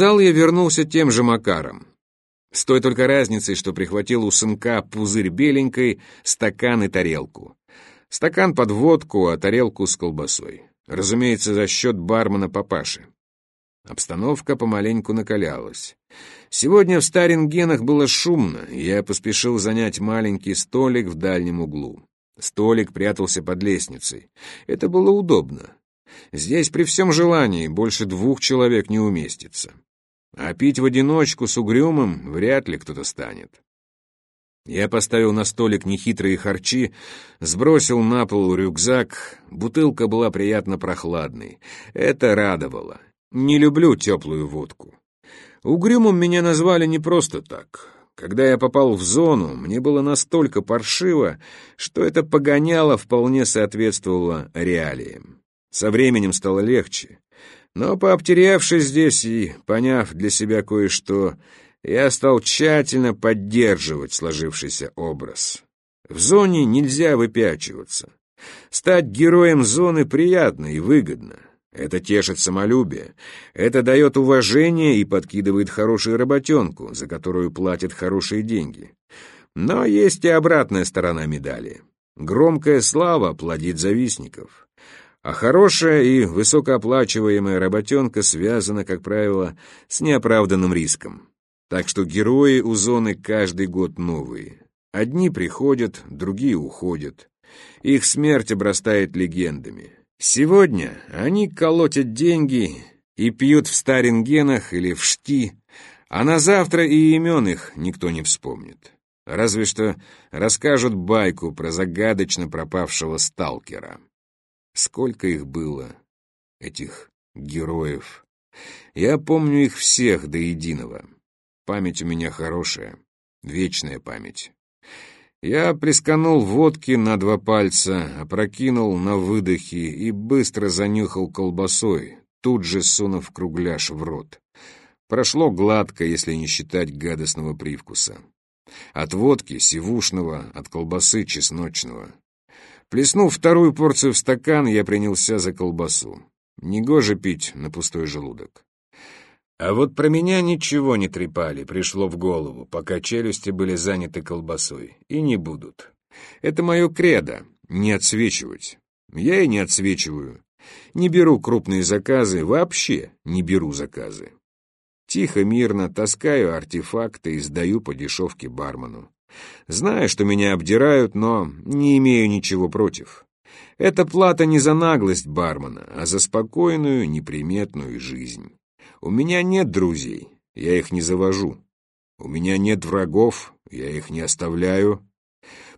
зал я вернулся тем же макаром. С той только разницей, что прихватил у сынка пузырь беленькой, стакан и тарелку. Стакан под водку, а тарелку с колбасой. Разумеется, за счет бармена папаши. Обстановка помаленьку накалялась. Сегодня в Старингенах было шумно, и я поспешил занять маленький столик в дальнем углу. Столик прятался под лестницей. Это было удобно. Здесь при всем желании больше двух человек не уместится. А пить в одиночку с угрюмым вряд ли кто-то станет. Я поставил на столик нехитрые харчи, сбросил на пол рюкзак. Бутылка была приятно прохладной. Это радовало. Не люблю теплую водку. Угрюмом меня назвали не просто так. Когда я попал в зону, мне было настолько паршиво, что это погоняло вполне соответствовало реалиям. Со временем стало легче. Но пообтерявшись здесь и поняв для себя кое-что, я стал тщательно поддерживать сложившийся образ. В зоне нельзя выпячиваться. Стать героем зоны приятно и выгодно. Это тешит самолюбие, это дает уважение и подкидывает хорошую работенку, за которую платят хорошие деньги. Но есть и обратная сторона медали. Громкая слава плодит завистников. А хорошая и высокооплачиваемая работенка связана, как правило, с неоправданным риском. Так что герои у зоны каждый год новые. Одни приходят, другие уходят. Их смерть обрастает легендами. Сегодня они колотят деньги и пьют в старингенах или в шти, а на завтра и имен их никто не вспомнит. Разве что расскажут байку про загадочно пропавшего сталкера. Сколько их было, этих героев. Я помню их всех до единого. Память у меня хорошая, вечная память. Я присканул водки на два пальца, опрокинул на выдохе и быстро занюхал колбасой, тут же сунув кругляш в рот. Прошло гладко, если не считать гадостного привкуса. От водки сивушного, от колбасы чесночного. Плеснув вторую порцию в стакан, я принялся за колбасу. Негоже пить на пустой желудок. А вот про меня ничего не трепали, пришло в голову, пока челюсти были заняты колбасой. И не будут. Это мое кредо — не отсвечивать. Я и не отсвечиваю. Не беру крупные заказы, вообще не беру заказы. Тихо, мирно таскаю артефакты и сдаю по дешевке бармену. Знаю, что меня обдирают, но не имею ничего против. Это плата не за наглость бармена, а за спокойную, неприметную жизнь. У меня нет друзей, я их не завожу. У меня нет врагов, я их не оставляю.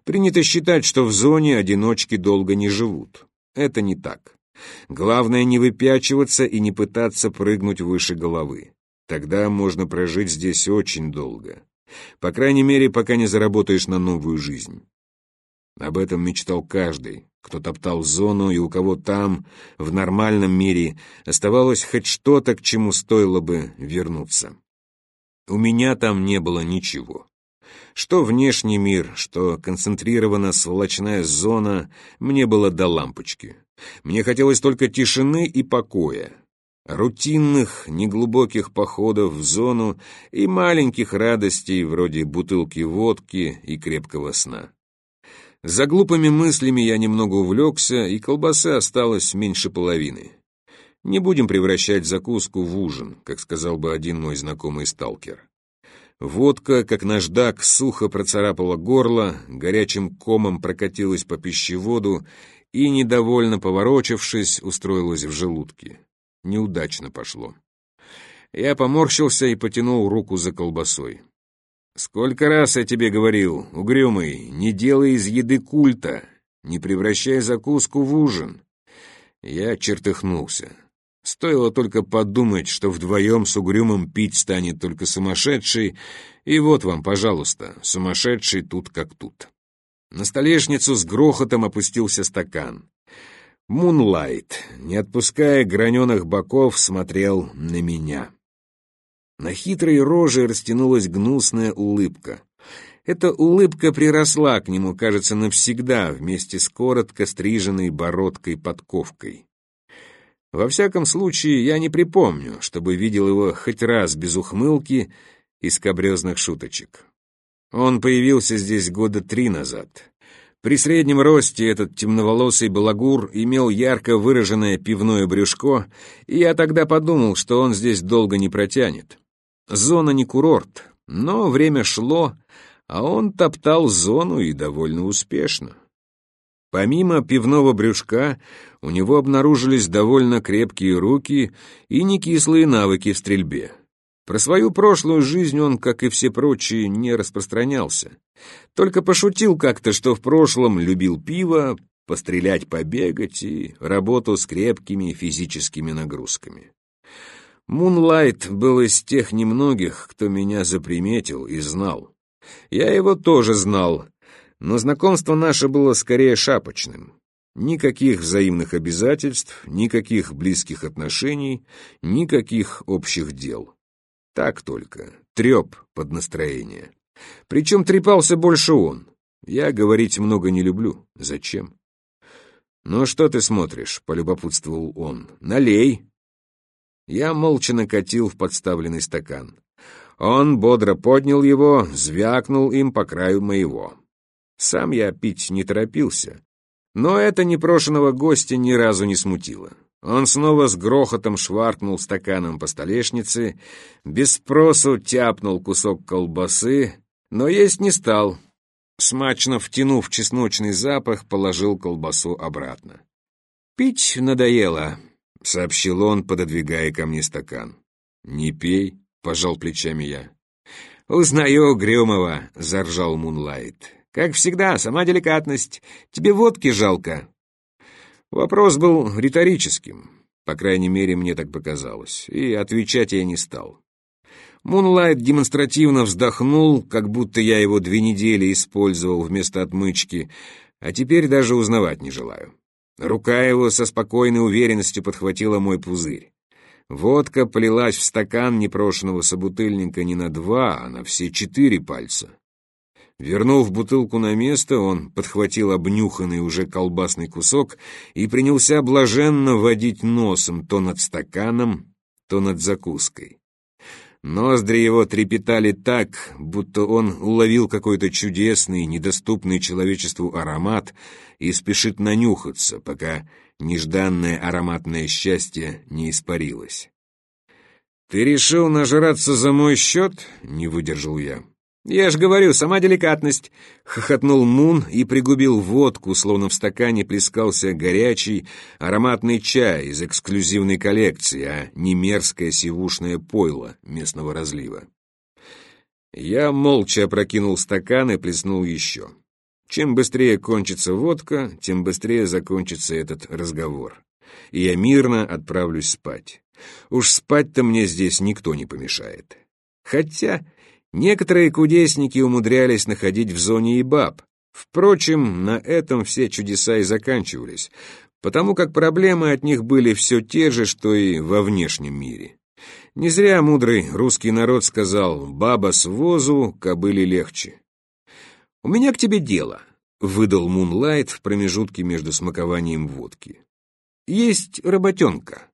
Принято считать, что в зоне одиночки долго не живут. Это не так. Главное не выпячиваться и не пытаться прыгнуть выше головы. Тогда можно прожить здесь очень долго. По крайней мере, пока не заработаешь на новую жизнь. Об этом мечтал каждый, кто топтал зону и у кого там, в нормальном мире, оставалось хоть что-то, к чему стоило бы вернуться. У меня там не было ничего. Что внешний мир, что концентрирована сволочная зона, мне было до лампочки. Мне хотелось только тишины и покоя, рутинных, неглубоких походов в зону и маленьких радостей вроде бутылки водки и крепкого сна. За глупыми мыслями я немного увлекся, и колбасы осталось меньше половины. Не будем превращать закуску в ужин, как сказал бы один мой знакомый сталкер. Водка, как наждак, сухо процарапала горло, горячим комом прокатилась по пищеводу и, недовольно поворочившись, устроилась в желудке. Неудачно пошло. Я поморщился и потянул руку за колбасой. «Сколько раз я тебе говорил, угрюмый, не делай из еды культа, не превращай закуску в ужин». Я чертыхнулся. Стоило только подумать, что вдвоем с угрюмым пить станет только сумасшедший, и вот вам, пожалуйста, сумасшедший тут как тут. На столешницу с грохотом опустился стакан. Мунлайт, не отпуская граненых боков, смотрел на меня. На хитрой роже растянулась гнусная улыбка. Эта улыбка приросла к нему, кажется, навсегда, вместе с коротко стриженной бородкой-подковкой. Во всяком случае, я не припомню, чтобы видел его хоть раз без ухмылки и скобрезных шуточек. Он появился здесь года три назад. При среднем росте этот темноволосый балагур имел ярко выраженное пивное брюшко, и я тогда подумал, что он здесь долго не протянет. Зона не курорт, но время шло, а он топтал зону и довольно успешно. Помимо пивного брюшка, у него обнаружились довольно крепкие руки и некислые навыки в стрельбе. Про свою прошлую жизнь он, как и все прочие, не распространялся. Только пошутил как-то, что в прошлом любил пиво, пострелять, побегать и работу с крепкими физическими нагрузками. Мунлайт был из тех немногих, кто меня заприметил и знал. Я его тоже знал, но знакомство наше было скорее шапочным. Никаких взаимных обязательств, никаких близких отношений, никаких общих дел. Так только, треп под настроение. Причем трепался больше он. Я говорить много не люблю. Зачем? «Ну что ты смотришь?» — полюбопутствовал он. «Налей!» Я молча накатил в подставленный стакан. Он бодро поднял его, звякнул им по краю моего. Сам я пить не торопился. Но это непрошенного гостя ни разу не смутило. Он снова с грохотом шваркнул стаканом по столешнице, без спросу тяпнул кусок колбасы, но есть не стал. Смачно втянув чесночный запах, положил колбасу обратно. «Пить надоело», — сообщил он, пододвигая ко мне стакан. «Не пей», — пожал плечами я. «Узнаю Грюмова», — заржал Мунлайт. Как всегда, сама деликатность. Тебе водки жалко. Вопрос был риторическим. По крайней мере, мне так показалось. И отвечать я не стал. Мунлайт демонстративно вздохнул, как будто я его две недели использовал вместо отмычки, а теперь даже узнавать не желаю. Рука его со спокойной уверенностью подхватила мой пузырь. Водка полилась в стакан непрошенного собутыльника не на два, а на все четыре пальца. Вернув бутылку на место, он подхватил обнюханный уже колбасный кусок и принялся блаженно водить носом то над стаканом, то над закуской. Ноздри его трепетали так, будто он уловил какой-то чудесный, недоступный человечеству аромат и спешит нанюхаться, пока нежданное ароматное счастье не испарилось. «Ты решил нажраться за мой счет?» — не выдержал я. «Я ж говорю, сама деликатность!» — хохотнул Мун и пригубил водку, словно в стакане плескался горячий ароматный чай из эксклюзивной коллекции, а не мерзкое сивушное пойло местного разлива. Я молча опрокинул стакан и плеснул еще. Чем быстрее кончится водка, тем быстрее закончится этот разговор. И я мирно отправлюсь спать. Уж спать-то мне здесь никто не помешает. Хотя Некоторые кудесники умудрялись находить в зоне и баб. Впрочем, на этом все чудеса и заканчивались, потому как проблемы от них были все те же, что и во внешнем мире. Не зря мудрый русский народ сказал «баба с возу, кобыли легче». «У меня к тебе дело», — выдал Мунлайт в промежутке между смакованием водки. «Есть работенка».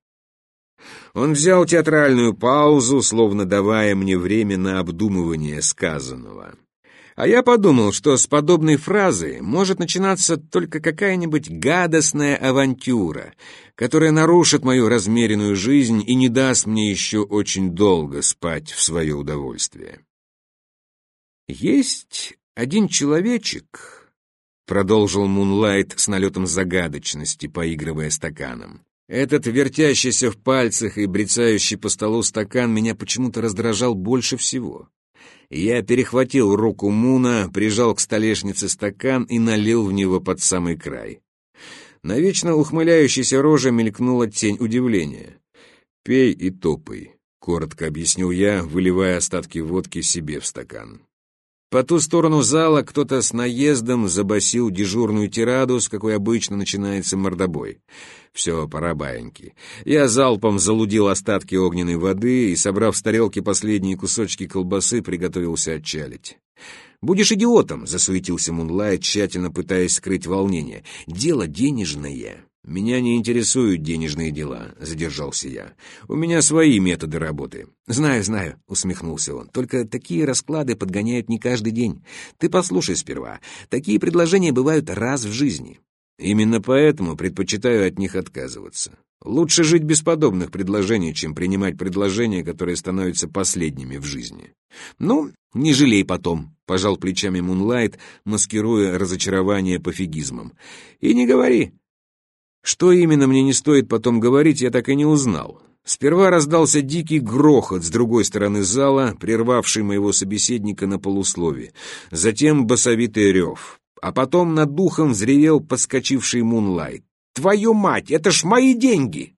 Он взял театральную паузу, словно давая мне время на обдумывание сказанного. А я подумал, что с подобной фразы может начинаться только какая-нибудь гадостная авантюра, которая нарушит мою размеренную жизнь и не даст мне еще очень долго спать в свое удовольствие. «Есть один человечек», — продолжил Мунлайт с налетом загадочности, поигрывая стаканом. Этот вертящийся в пальцах и брецающий по столу стакан меня почему-то раздражал больше всего. Я перехватил руку Муна, прижал к столешнице стакан и налил в него под самый край. На вечно ухмыляющейся роже мелькнула тень удивления. «Пей и топай», — коротко объяснил я, выливая остатки водки себе в стакан. По ту сторону зала кто-то с наездом забасил дежурную тираду, с какой обычно начинается мордобой. Все, пора баиньки. Я залпом залудил остатки огненной воды и, собрав с тарелки последние кусочки колбасы, приготовился отчалить. «Будешь идиотом!» — засуетился Мунлай, тщательно пытаясь скрыть волнение. «Дело денежное. «Меня не интересуют денежные дела», — задержался я. «У меня свои методы работы». «Знаю, знаю», — усмехнулся он. «Только такие расклады подгоняют не каждый день. Ты послушай сперва. Такие предложения бывают раз в жизни». «Именно поэтому предпочитаю от них отказываться. Лучше жить без подобных предложений, чем принимать предложения, которые становятся последними в жизни». «Ну, не жалей потом», — пожал плечами Мунлайт, маскируя разочарование пофигизмом. «И не говори, что именно мне не стоит потом говорить, я так и не узнал. Сперва раздался дикий грохот с другой стороны зала, прервавший моего собеседника на полуслове. Затем басовитый рев. А потом над духом взревел подскочивший Мунлайт. «Твою мать, это ж мои деньги!»